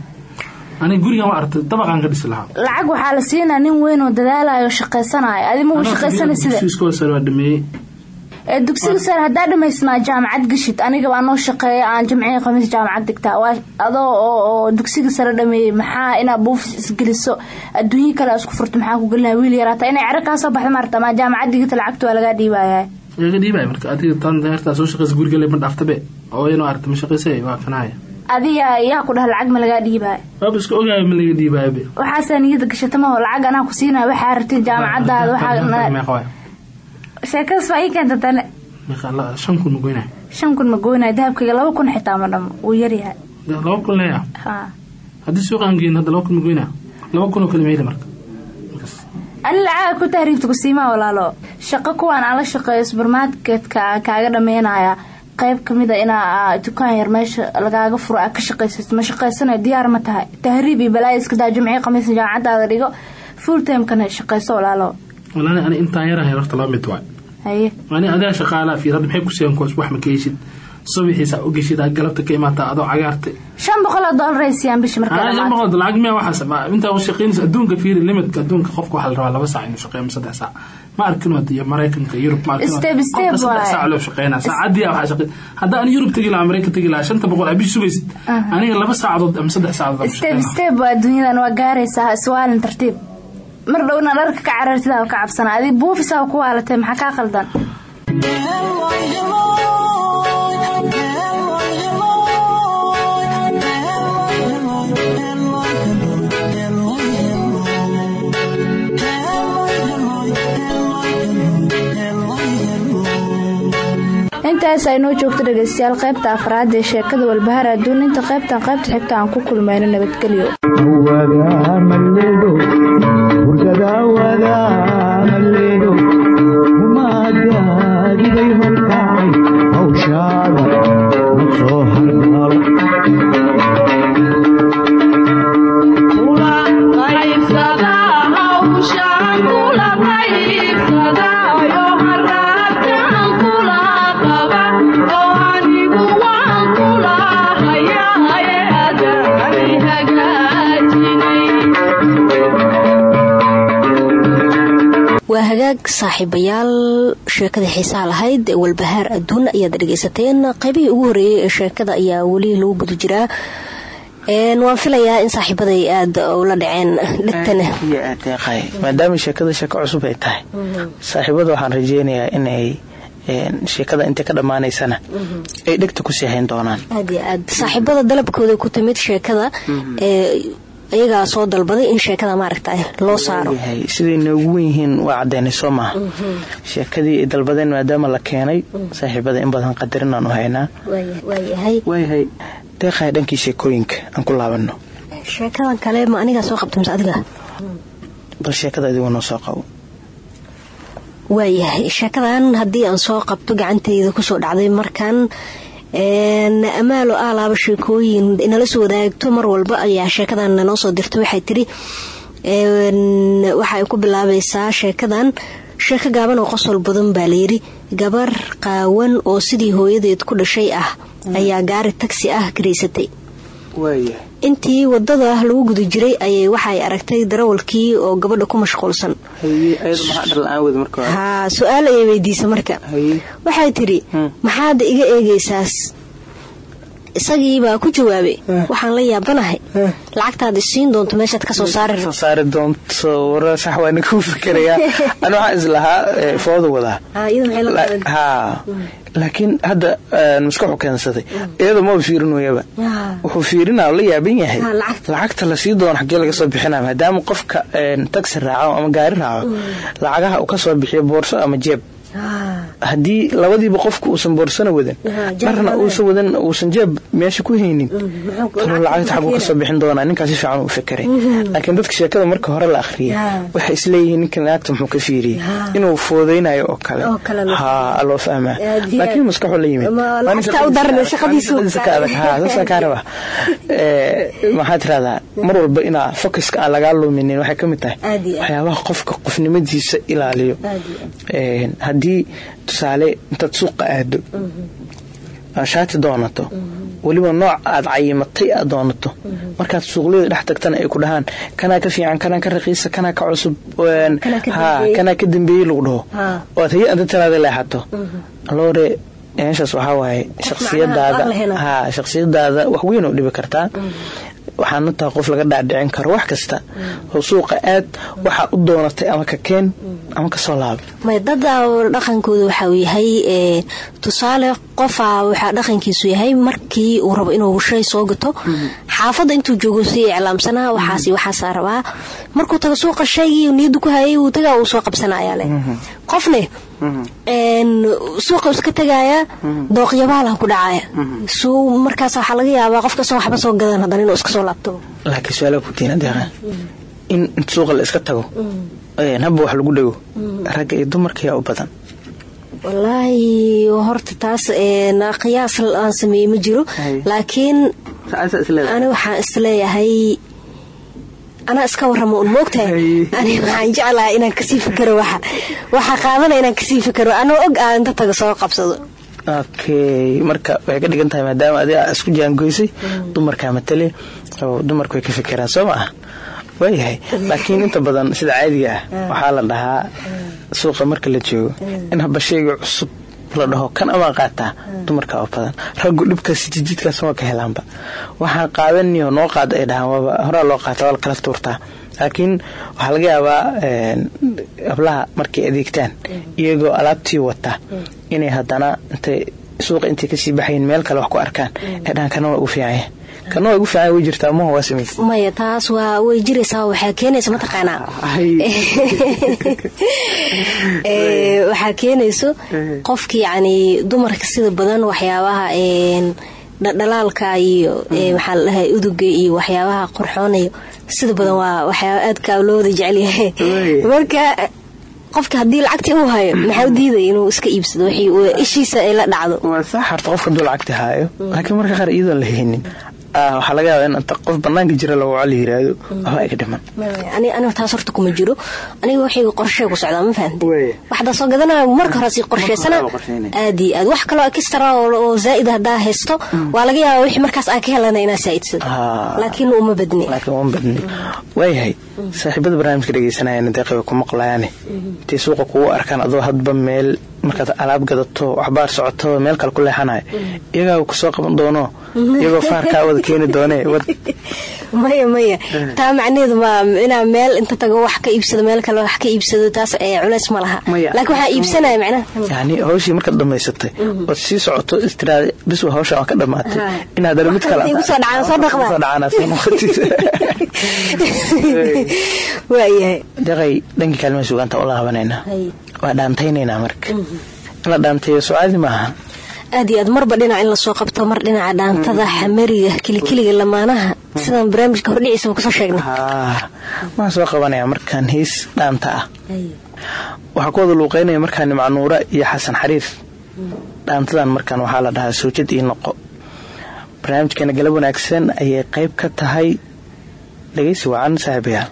Speaker 12: aniga gurigan waa artay dabaqaan ka dhisi lahaa.
Speaker 8: Lacag waxaa la siinaa nin weyn oo dadaalayo shaqaysanayo adi ma u shaqaysana sida?
Speaker 12: waa dhameeyey.
Speaker 8: ee dugsiga sare haddaa dhamaysmaa jaamacad gashid aniga baa noo shaqeeya aan jamciya khamiis jaamacad digtaa. Waa adoo oo dugsiga sare dhameeyey maxaa inaa buufis isgeliso adduunyo kale isku furto maxaa ku gelinaya wiil yaraata inay cero kaa soo baxda maarta maa jaamacad digita lacagta waa lagaa dhiibaya
Speaker 12: laga dhiibaya marka adiga tan heertaa soo shaqeysa guriga le ma dhaaftabe oo inuu aragta ma shaqeysay waa kanaya
Speaker 8: adiga yaa ku dhaha lacag ma lagaa dhiibaayo.
Speaker 12: Waaba iska ogaayo ma laga dhiibaayobe
Speaker 8: waxaasaa niyada gashata maho lacag anaa ku siinaya waxaa ratid jaamacadaada waxaa sheekadas baa ii keenta tane
Speaker 12: shan kun ma
Speaker 8: shan kun ma dahabkayga laba kun xitaa ma dhamo wuu yaryahay
Speaker 12: laba kun leeya
Speaker 8: ha
Speaker 12: haddii suuqaan geyn hadda laba kun ma goynaya laba kun oo kale meyda marka.
Speaker 8: Ani lacaga ku tahriibta ku siimaa walaalo. Shaqo kuwaan aan la shaqeeyo subermarketka aan kaaga dhameynaya qayb ka mid a inaa dukaan yar meesha lagaaga furo aa ka shaqaysato ma shaqaysanayo diyaar ma tahay. Tahriib iyo balaayo iska daa jumciyo khamiisa jaamacadaada dhigo. Full timekana shaqayso walaalo.
Speaker 12: Walaali ani intaan yarahay horta laba mid waay ani adaa shaqaalaa fiir hadda maxay ku siiyaan kuwaas wax ma ka heshid subaxiisa u geshidaa galabta ka imaataa adoo cagaarta
Speaker 8: shan boqol oo doolar ay siiyaan bishii markay
Speaker 12: Ah, shan boqol lacag miya waxaas intaa u shaqeynaysa adduunka fiiri limitka adduunka qofka waxaa la rabaa laba saac inuu shaqeeyo saddex saac. Ma arkin wada iyo maraykanka yurub ma arkin
Speaker 8: Step, step
Speaker 12: qofka saddex saac loo shaqeynaa saacadii waxaa shaqey hadda aan yurub tegi lahaa maraykan tegi lahaa shanta boqol bishi sugaysid. Aniga laba saacadood ama saddex saacadood
Speaker 8: step step waa adduunyadan waa gaaraysaa iswaalin tartiib mar dhowna dharka ka carartidaa ka cabsana. Adi buufisaa ku waalatay maxaa kaa qaldan? Intaas ay noo joogto dhegaystayaal qaybta afraad ee sheekada walbahaar adduun inta qaybtan qaybta xigta aan ku kulmayno nabadgelyo
Speaker 5: waa hagaag saaxiibayaal sheekada xiisaha lahayd ee walbahaar adduun ayaad dhegaysateen. Qaybihii ugu horeeyey ee sheekada ayaa weli lagu guda jiraa. Waan filayaa in saaxiibaday aada ula dhaceen. Dhegtana
Speaker 3: maadaama sheekada sheeko cusub ay tahay. Saaxiibada waxaan rajeynayaa inay sheekada intay ka dhammaanaysana ay dhegta ku hayn doonaan.
Speaker 5: Aad iyo aad. Saaxiibada dalabkooda ku timid sheekada ee iyagaa soo dalbaday in sheekada maaragta loo saaro.
Speaker 3: siday noogu wen yihiin waa caddeynay soo maaha sheekadii ay dalbadeen maadaama la keenay saaxiibada in badan qadarinaan u haynaa.
Speaker 5: Waayahay
Speaker 3: deeqaya dhankii sheekooyinka aan ku laabano
Speaker 5: sheekadan kale ma anigaa soo qabta mise adiga
Speaker 3: bal sheekada adigoo noo soo qabo
Speaker 5: waayahay sheekadan haddii aan soo qabto gacanteyda ku soo dhacday markan een, amaalo aalaaba sheekooyin inala soo wadaagto mar walba ayaa sheekadan nanoo soo dirta waxay tiri een, waxa ay ku bilaabaysaa sheekadan sheeko gaaban oo qosol badan baa layidhi gabar qaawan oo sidii hooyadeed ku dhashay ah ayaa gaari tagsi ah garaysatay intii waddada lagu guda jiray ayay waxay aragtay darawalkii oo gabadha ku mashquulsan. Haa su'aal ayay weydiisay marka. Waxay tidhi maxaad iga eegaysaas isagiibaa ku jawaabay waxaan la yaabanahay. Lacagtaad isiin doonto meeshaad ka soo saari
Speaker 3: soo saari doonto wara sax waa ninkuu fikirayaa. (laughs) Ani waxaan islahaa eh, fooda wadaa La- haa. Laakiin hadda maskaxu keensaday. Iyada maba fiirinooyaba. Wuxuu fiirinaa la yaaban yahay.
Speaker 5: Ha, lacagta.
Speaker 3: la sii doono xaggee laga soo bixinaa maadaama qofka taxi raaco ama gaari raaco lacagaha uu ka soo bixiyo boorso ama jeeb haddii labadiiba qofka uusan boorsana wadan marna uusan wadan. uusan jeeb meesha ku haynin. Talo lacagta xaguu ka soo bixin doonaa ninkaas si fiican uu fikiray. (laughs) Laakiin dadka sheekada marka hore la akhriyay
Speaker 5: Ha.
Speaker 3: waxay isleeyihiin ninkan lacagta muxuu ka fiiriyey inuu foodeynayo oo kale. Ha loo fahmaa laakiin
Speaker 5: aad.
Speaker 3: maskaxu la yimid.
Speaker 5: Ma- (laughs)
Speaker 3: Waa nin
Speaker 5: lacagta u
Speaker 3: shaqadiisa-
Speaker 5: daran,
Speaker 3: waa nin
Speaker 5: shaqadiisu
Speaker 3: shaqadiisa ka adag ha saasaa kaa raba Eh, maxaa tirahdaa mar walba inaa focuska aan lagaa luminin waxay ka mid tahay. Waxyaabaha qofka qofnimadiisa ilaaliyo haddii tusaale intaad suuqa aado aad shaati doonato weliba nooc aad cayimatay aad doonato markaad suuqlada dhex tagtana ay ku dhahaan kanaa ka fiican kanaa ka raqiisa kanaa ka cusub
Speaker 5: Kanaa ka dambeeyey.
Speaker 3: lagu dhaho.
Speaker 5: Ha.
Speaker 3: oo aad haye anta talaada leexato aloore meeshaas waxaa waaye shakhsiyadaada wax weyn oo dhibi kartaa waxaana tahay qof laga dhaadhicin karo wax kasta oo suuqa aad waxaa u doonatay ama ka keen ama ka soo laaba
Speaker 5: may dada dhaqankooda waxa uu yahay ee, tusaale qofa waxaa dhaqankiisu yahay markii uu rabo inuu shay soo gato xaafadda intuu joogo si iclaamsanaa waxaas waxaasaa rabaa markuu tago suuqa shaygii niyaddu ku hayay uu tagaa uu soo qabsanaya leh. Qofne een, suuqa iska tegaya dooqyabaalaha ku dhacaya suu markaas waxaa laga yaabaa qof kastoo waxba soo gadan haddana inuu iska soo laabto
Speaker 3: laakiin su'aala ku diina deeqa in suuqa la iska tago een, habba wax lagu dhego ragga iyo dumarka yaa u badan.
Speaker 5: Wallaahi horta taas een, qiyaas aan sameeyey ma jiro. Laakiin ani waxaan is leeyahay anaa iska warramo un moogtahay
Speaker 3: Hay.
Speaker 5: ani waxaan jeclahay inaan ka sii fikiro waxa. Waxa qaadana inaan ka sii fikiro. Anoo og aan inta taga soo qabsado.
Speaker 3: Okay marka waxay ka dhigan tahay maadaama adiga isku jaangoysay. Dumarkaa matale oo dumarku way ka fikiraan soo ma ah waayahay laakiin inta badan sida caadiga ah waxaa la dhahaa suuqa marka la joogo in haba shayga cusub la dhaho kan amaa qaataa dumarka oo badan. Raggu dhibkaas jijidkaas waa ka helaanba. Waxaan qaadaniyo noo qaada ay dhahaan waaba horaa loo qaata waa la kala tuurtaa. Laakiin waxaa laga yaabaa hablaha markay adeegtaan iyagoo alaabtii wata inay haddana intay suuqa intay ka sii baxayin meel kale wax ku arkaan. Ay dhahaan kana waa ugu fiicanya kana waa ugu fiicanya way jirtaa maha waa samaysa
Speaker 5: maya taas waa way jiraysaa waxaa keenaysa mataqaanaa (laughs) Ee, waxaa keenayso qofki yacni dumarka sida badan waxyaabaha een, dhaldhalaalka iyo ee, maxaa la dhahay uduga iyo waxyaabaha qurxoonayo sida badan waa waxyaaba aadka loo wada jecel yahay. Marka qofka haddii lacagtii uu hayo maxaa u diidaya inuu iska iibsado? Ishiisa ay la dhacdo.
Speaker 3: Waa sax horta qofka hadduu lacagta haayo. Laakiin marka qaar iyadoon la haynin waxaa laga yaabaa in qof banaanka jira lagu cali yiraahdo. Waxba ay ka dhiman.
Speaker 5: Ani aniga taas horta kuma jiro. Aniga waxayga qorshee ku socdaa ma fahamti waxdaa soo gadanaya marka hore sii qorsheysana aad iyo aad wax kaloo extra oo zaa'id haddaa haysto waa laga yaabaa wixii markaas aan ka helana inaa saa'idsado
Speaker 3: Ah.
Speaker 5: laakiin uma badni
Speaker 3: laakiin waan badni waayahay saaxiibada barnaamijka dhegeysanayana deeqay way ku maqlayaane intay suuqa kugu arkaan adoo hadba meel markaad alaab gadato waxbaar socoto meel kale ku leexanayo iyagaa ku soo qaban doono. (laughs) Iyagoo faarkaa wada keeni doone. Wad (laughs)
Speaker 5: maya maya taa macnaheedu ma inaa meel inta tago wax ka iibsado meel kale wax ka iibsado taas ee culays ma laha. Laakiin waxaa iibsanaya macnaha
Speaker 3: yani hawshii markaad dhammaysatay ood sii socoto istiraada bis waa hawsha aan ka dhammaatay. In haddana mid kale
Speaker 5: Igu soo dhacaan, soo dhaqdaa.
Speaker 3: soo dhacaan aad soo noqotid (laughs)
Speaker 5: waayahay
Speaker 3: deeqay dhankii kaalmaha sugaanta u laabanayna waa dhaantaynaynaa marka. In la dhaanteeyo sucaadi maaha
Speaker 5: aad iyo aad marba dhinac in la soo qabto mar dhinaca dhaantada xamariga kilikiliga lamaanaha sidaan barnaamijka hordhiciisaba ku soo sheegnay
Speaker 3: Ah, waxaan soo qabanayaa markaan hees dhaanta ah. Waxaa ku wada luuqeynaya markaan nimcanuura iyo xasan xariir dhaantadan markaan waxaa la dhahaa soojad ii noqo. Barnaamijkeena galab wanaagsan ayay qayb ka tahay dhegeysi wacan saaxiibayaal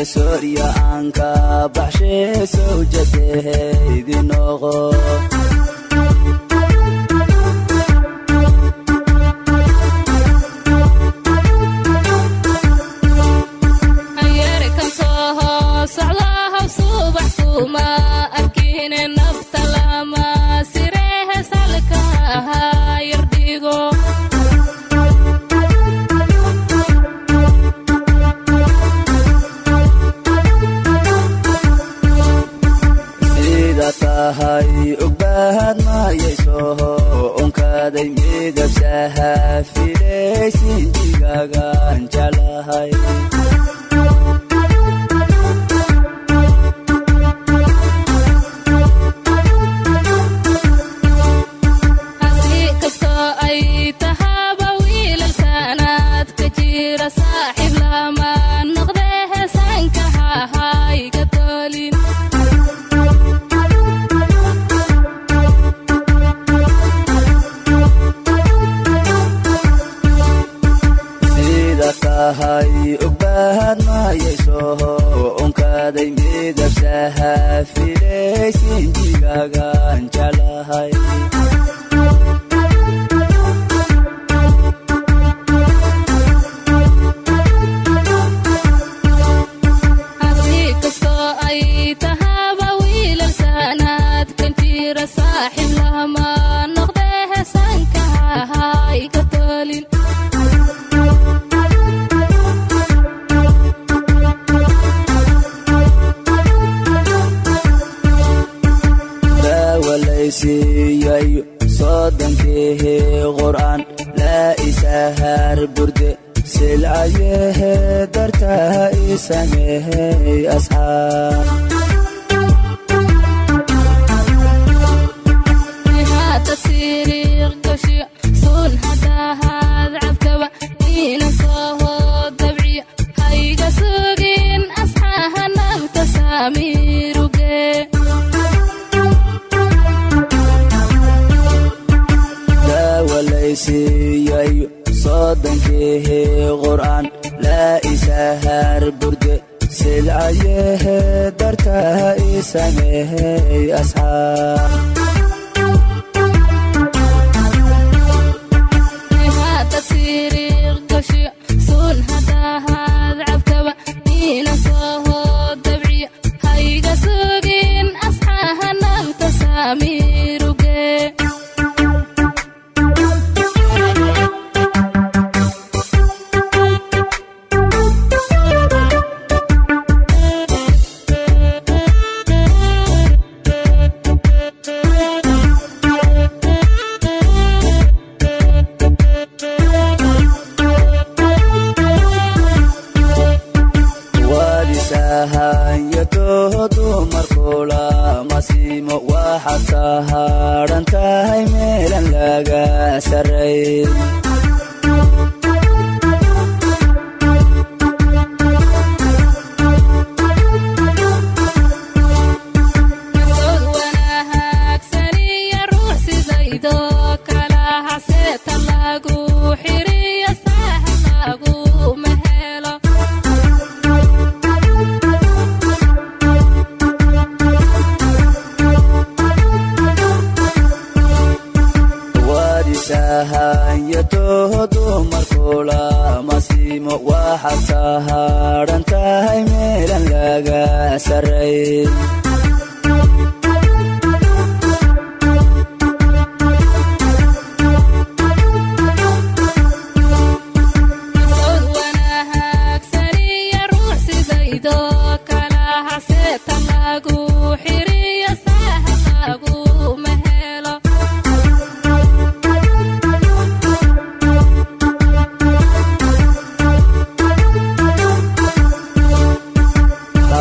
Speaker 2: soorya
Speaker 13: sendiri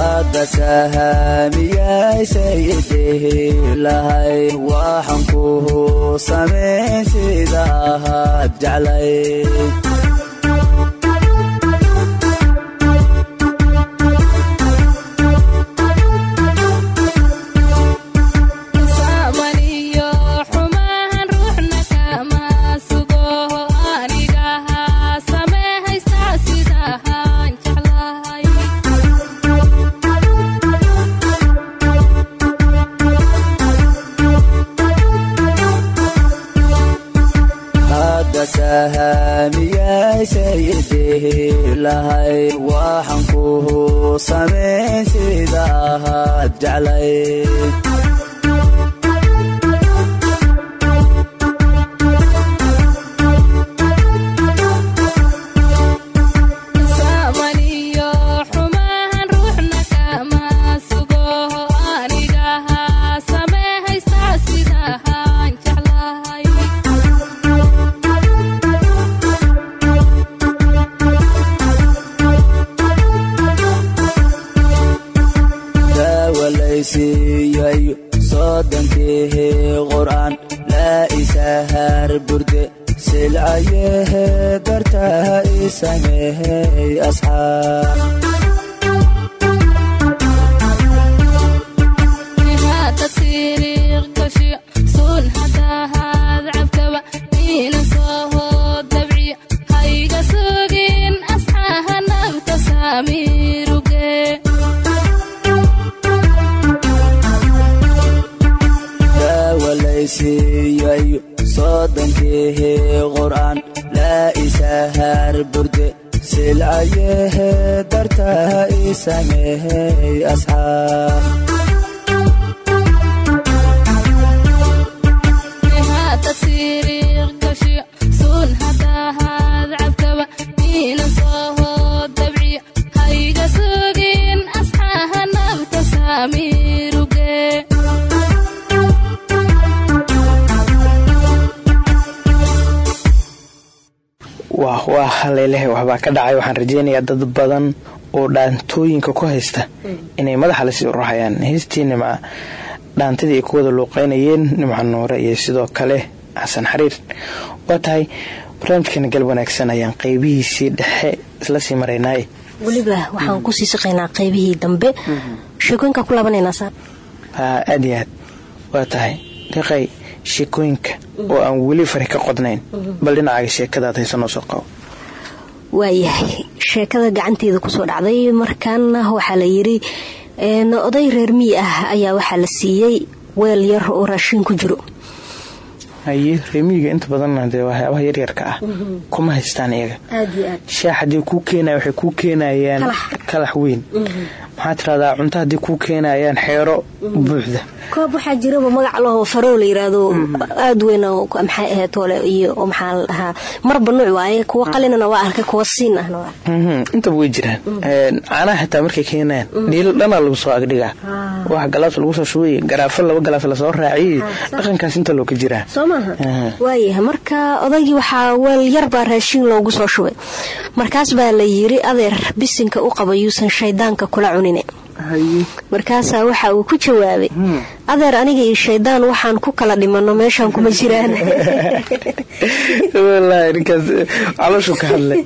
Speaker 2: hadda sahaamiyaysaydehi lahay waxaan ku samayn sida ahaad geeyayo soodonkehe qur'aan laa isahaar burde silcayehe dartaa i sameehey
Speaker 3: waa haleeleh waxbaa ka dhacay. Waxaan rajeynayaa dad badan oo dhaantooyinka ku haysta inay madaxa la sii urahayaan heystii nimca dhaantadii ay ku wada luuqeynayeen nimca nuure iyo sidoo kale xasan xariir. Waa tahay barnaamijkeena galab wanaagsan ayaan qeybihiisii dhexe isla sii maraynaaye
Speaker 5: weliba waxaan ku sii saqaynaa qaybihii dambe. Sheekooyinka ku laabanaynaa
Speaker 3: aad iyo aad. Waa tahay deeqay sheekooyinka oo aan weli fari ka qodnayn. Bal dhinacaaga sheekadaad haysa noo soo qabo
Speaker 5: waayahay sheekada gacanteeda ku soo dhacday markaana waxaa la yiri oday reer miyi ah ayaa waxaa la siiyey weel yar oo raashiin ku jiro
Speaker 3: haye reemiyiga inta badanna dee waxyaabaha yaryarka ah. Kuma haystaan iyaga. Shaax haddii kuu keenaya waxay kuu keenayaan kalax weyn. Maxaa tiradaa cunto haddii kuu keenayaan xeero buuxda.
Speaker 5: Koob waxaa jiraba magac lahoo farow la yiraahdo. Aad weyn maxay ahayd ole iyo maxaa la dhahaa marba nuuc waaye kuwa qalinana waa arkay kuwa siin ahna waa.
Speaker 3: Intaba way jiraan. Caanaha xitaa markay keenayaan dhiilo dhanaa lagu soo agdhigaa. Wax galaas lagu soo shubay garaafo laba galaas la soo raaciyey dhaqankaas inta loo ka jiraa
Speaker 5: maaha.
Speaker 3: Aha.
Speaker 5: waayahay marka odaygii waxaa weel yar baa raashiin loogu soo shubay. Markaas baa la yiri adeer bisinka u qaba yuusan shaydaanka kula cunine. Markaasaa waxa uu ku jawaabay adeer aniga iyo shaydaan waxaan ku kala dhimano meeshaan kuma jiraan. (laughs)
Speaker 3: Ninkaas calooshu ka hadlay.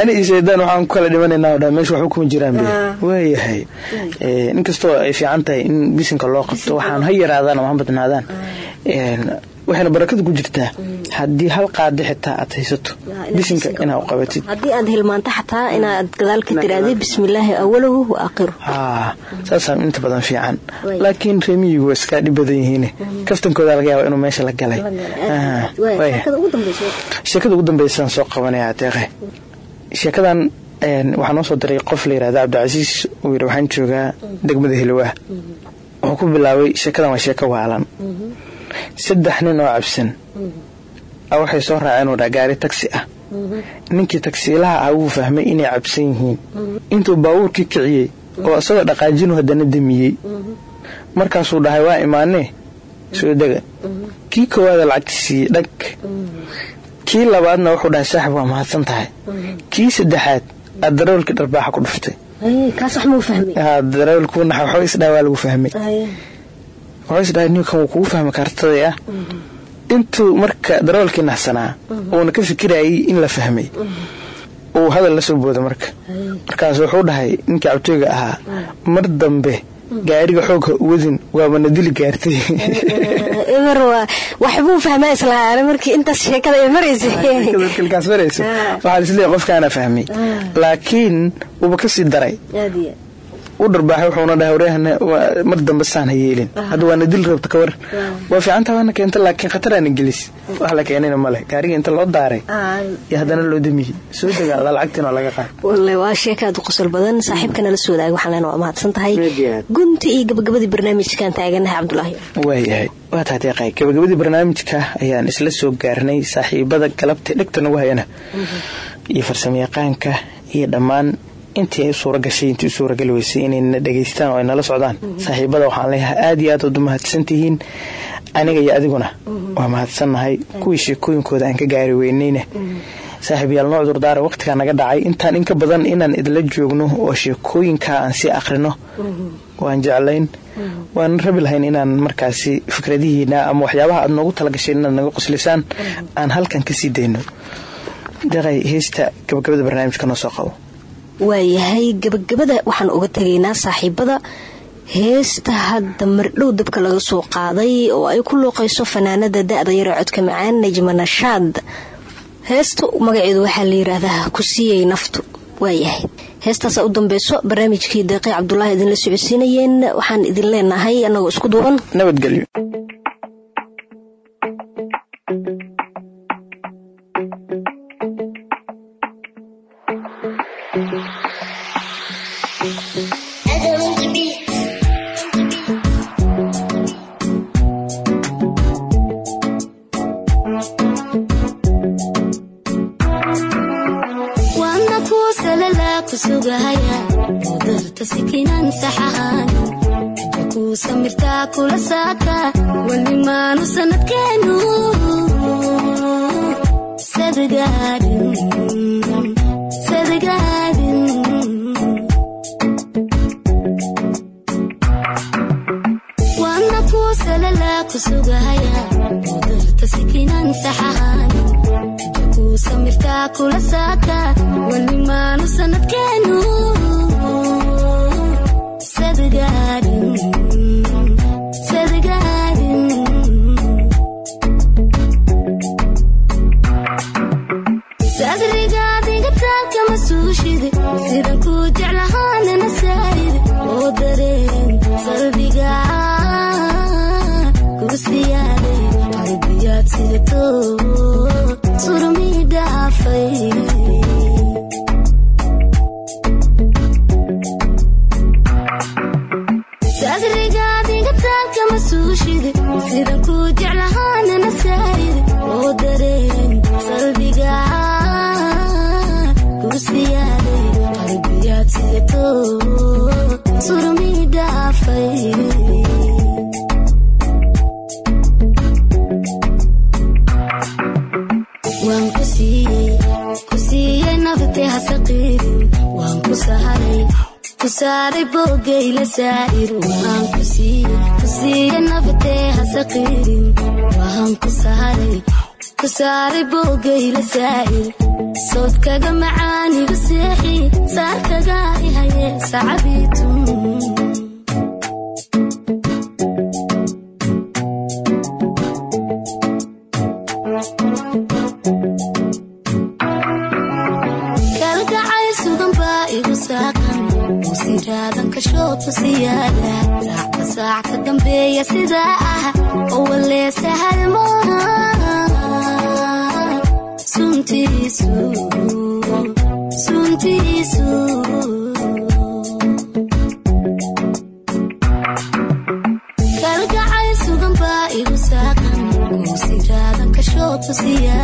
Speaker 3: Ani iyo shaydaan waxaan ku kala dhimanaynaa oo dhan meesha waxba kuma jiraan be waayahay Eh, inkastoo ay fiican tahay in bisinka loo qabto waxaan ha yaraadaan ama ha badnaadaan Een, waxayna barakada ku jirtaa. Haddii hal qaadi xitaa aad haysato bisinka inaad u qabatid.
Speaker 5: Haddii aad hilmaanto xataa inaad gadaal ka tiraahday bismillaahi awalahu wa aakhiru
Speaker 3: haa saasaa inta badan fiican. Laakiin reemiyigu waa iskaa dhib badan kaftankooda laga yaaba inuu meesha la galay. Waaya. sheekada ugu dambeysaan soo qabanaya deeqe sheekadan waxaa noo soo diray qof la yirahda cabdicasiis. Uu yidhi waxaan joogaa degmada hilowah wuxuu ku bilaabay sheekadan waa sheeko waalan saddex nin oo cabsan. A waxay soo raaceen uu dhaa gaari tagsi ah. Ninkii tagsiilaha ah wuu fahmay inay cabsan yihiin. Intuu baabuurkii kiciyey oo isagoo dhaqaajinu haddana damiyey markaasuu dhahay waa imaanee? Soo dega. Kii koowaada lacagti siiyey dhag. Kii labaadna wuxuu dhahay saaxib waa mahadsan tahay. Kii saddexaad aad darawalkii dharbaaxa ku dhuftay.
Speaker 5: Kaas wax muu fahmay.
Speaker 3: Haa darawalkuu naxa waxba isdhaha waa lagu fahmay wuxuu isdhahay ninkan wuu kugu fahmay kartaday ah. Intuu marka darawalkii naxsanaa uuna ka fikirayay in la fahmay. Uu hadal la soo booda marka. Markaas wuxuu dhahay ninkii cabtooyga ahaa mar dambe gaariga xoogha uwadin waabana dili gaartay.
Speaker 5: Eber waa waxbuu fahmaa islahaana markii intaas sheekada ay maraysay
Speaker 3: kalkaas marayso. (laughs) (laughs) Waxaa is leeyahay qofkaana fahmay. Laakiin wuuba ka sii daray u dharbaaxay wuxuuna dhahay wareehana waa- mar dambe saan ha yeelin. Hadda waana dil rabta ka war. Waa fiicanta waana keenta laakiin khataraana gelis. Wax la keenayna male gaariga inta loo daaray iyo haddana loo damiyey soo dagaala lacagtiina laga qaad.
Speaker 5: Walle waa sheeka aad u qosol badan. Saaxiibkana la soo wadaagay waxaan leenahay waa mahadsan tahay. Gunti iyo gabagabadii barnaamijkan taaganahay cabdulaahi.
Speaker 3: Waayahay waa tahay deeqay gabagabadii barnaamijka ayaan isla soo gaarnay saaxiibada galabta dhegta nagu hayana. Iyo farsamayaqaanka iyo dhammaan intii ay u suura gashay intii u suuragali weysay inayna dhegaystaan oo ay nala socdaan? Saaxiibada waxaan leeyahay aad iyo aad ood u mahadsan tihiin. Aniga iyo adiguna waa mahadsannahay. Kuwii sheekooyinkooda aan ka gaari weynayna saaxiib yaal noo cudurdaara waqtigaa naga dhacay. Intaan inka badan inaan idila joogno oo sheekooyinkaa aan sii akhrino waan jeclayn. Waan rabi lahayn inaan markaasi fikradihiina ama waxyaabaha aad noogu talagasheen inaad naga qoslisaan aan halkan ka sii dayno. Deqay heesta gabagabada barnaamijka noo soo qabo
Speaker 5: waayahay gabagabada waxaan uga tegaynaa saaxiibada. Heesta hadda mardhow dabka laga soo qaaday oo ay ku luuqayso fanaanada da-da yare codka macaan najma nashaad. Heesta magaceedu waxaa la yiraahdaa ku siiyay naftu. Waayahay heestaasaa u dambeyso barnaamijkii deeqi cabdulaahi idinla socodsiinayeen. Waxaan idin leenahay anagoo isku duuban.
Speaker 3: Nabadgelyo
Speaker 14: kusugahaya jakuusamirtaa kula saaka walnimaanu sanadkeen gayla saa'il soodkaga macaaniga seexi saarkaga ihaye sacabiitu saac ka dambeeya sidaa ah owaleesa halmooha gargacay sugan baa igu saaqan kuusi raadan ka shoodta siya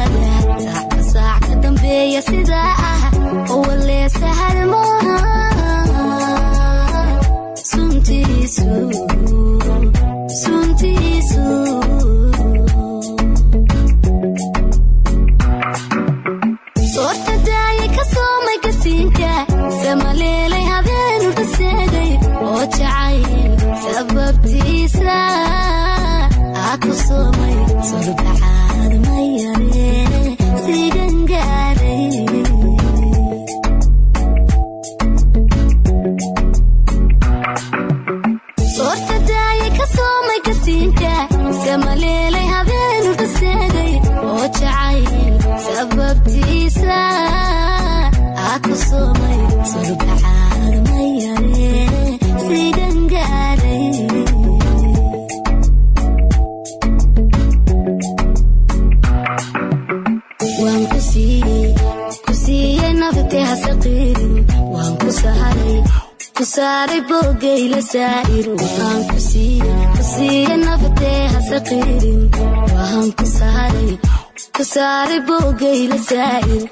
Speaker 14: ila saa'il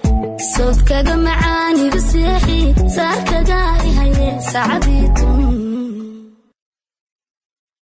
Speaker 14: sod kaga